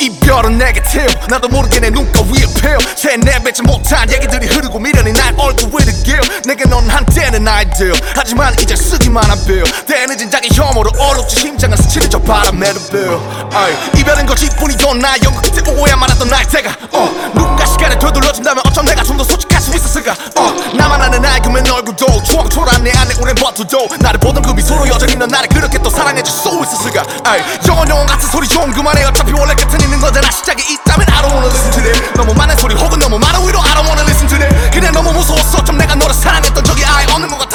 이별은 내게 튀어 나도 모르게 내 눈가 위에 펴 새내 뱉지 못한 얘기들이 흐르고 미련이 날 얼굴 위를 기어. 내게 넌 한때는 아이디어. 하지만 이제 쓰기만 한빌 때늦은 자기 혐오로 얼룩지 심장은 스치는 저 바람에도 빌 아이, 이별은 거짓뿐이던 나 연극 그때 오해야 많았던 나의 때가. 어, 누군가 시간을 되돌려준다면 어쩜 내가 좀 더 솔직할 수 있었을까? 어, 나만 아는 알금은 얼굴도 초라한 내 안에 오랜 버투도 나를 보던 그 미소로 여전히 넌 나를 그렇게 또 사랑해줄 수 있었을까? 아이, 영원 영원 같은 소리 좀 그만해 어차피 원래 끝은 있는 거잖아. 시작이 있다면 I don't wanna listen to that 너무 많은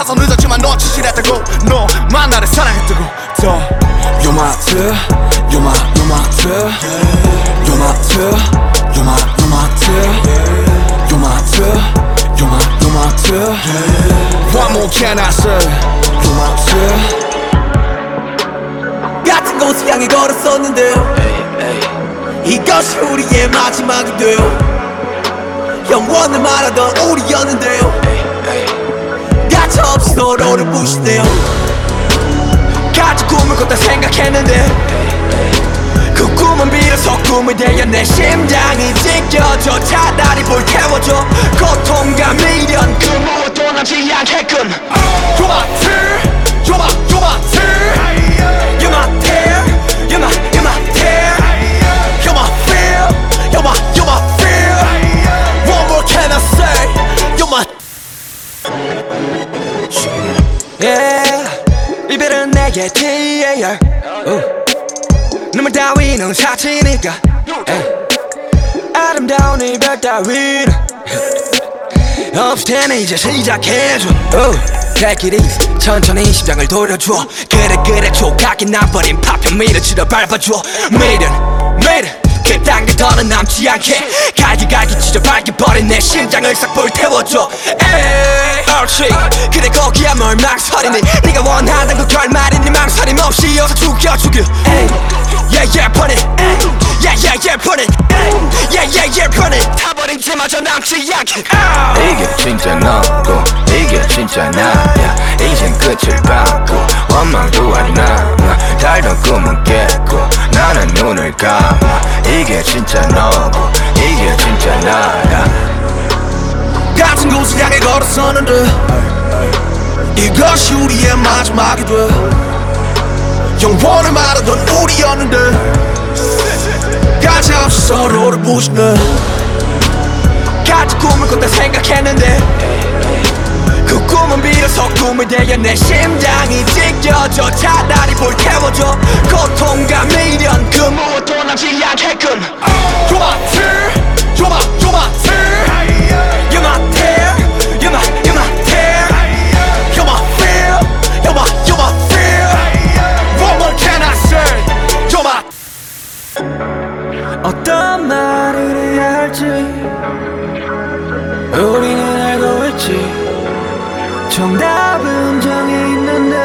같아서 늦었지만 너 진실했다고 너만 나를 사랑했다고 더 You're my two, you're my, you're my two You're my two, you're my, you're my two You're my two, you're my, you're my two What more can I say You're my two 같은 곳을 향해 걸었었는데요 이것이 우리의 마지막이 돼요 영원을 말하던 우리였는데요 서로를 부시네요. 같이 꿈을 꿨다 생각했는데 그 꿈은 비로소 꿈이 되어 내 심장이 찢겨져 차라리 불태워줘. 고통과 미련 그 무엇도 남지 않게끔 you're my tear 이별은 내게 TAR 눈물 따위는 사치니까. 아름다운 이별 따위는. 없을 테니 이제 시작해줘. Take it easy 천천히 심장을 돌려줘 그래 그래 조각이 나버린 파편 밀어치러 밟아줘 매일은 매 일은 그딴 게 더는 남지 않게 갈기갈기 찢어 밝혀버린 내 심장을 싹 불 태워줘. 에이. 옳지. 그래 거기야 뭘 망설이니. 네가 원하던 그 결말이니 망설임 없이 어서 죽여 죽여. 에이. Yeah yeah burn it. yeah yeah yeah burn it. yeah yeah yeah burn it. 타버린 채마저 남지 않게 ah. 이게 진짜 너고 이게 진짜 나야. 이젠 끝을 봤고 원망도 안 남아 달던 꿈은 깼고 나는 눈을 감아. 이게 진짜 너고 이게 진짜 나야 같은 곳을 향해 걸었었는데 이것이 우리의 마지막이 돼. 영원을 말하던 우리였는데. 가차없이 서로를 부시네. 같이 꿈을 꿨다 생각했는데. 그 비로소 꿈이 되어 내 심장이 찢겨져 차라리 불태워줘 고통과 미련 그 무엇도 남지 않게끔 I say You're my 어떤 말을 해야 할지 있지 정답은 정해 있는데.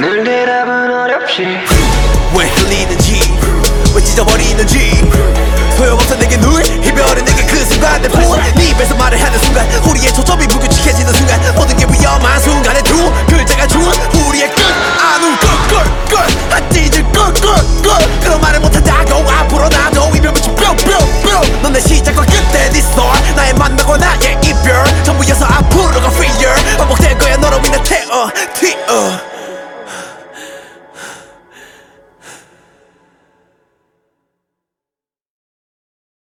늘 대답은 어렵지. 왜 흘리는지 왜 찢어버리는지. 소용없어 내게 늘 이별은 내게 그 순간 내폰 네 입에서 말을 하는 순간 우리의 T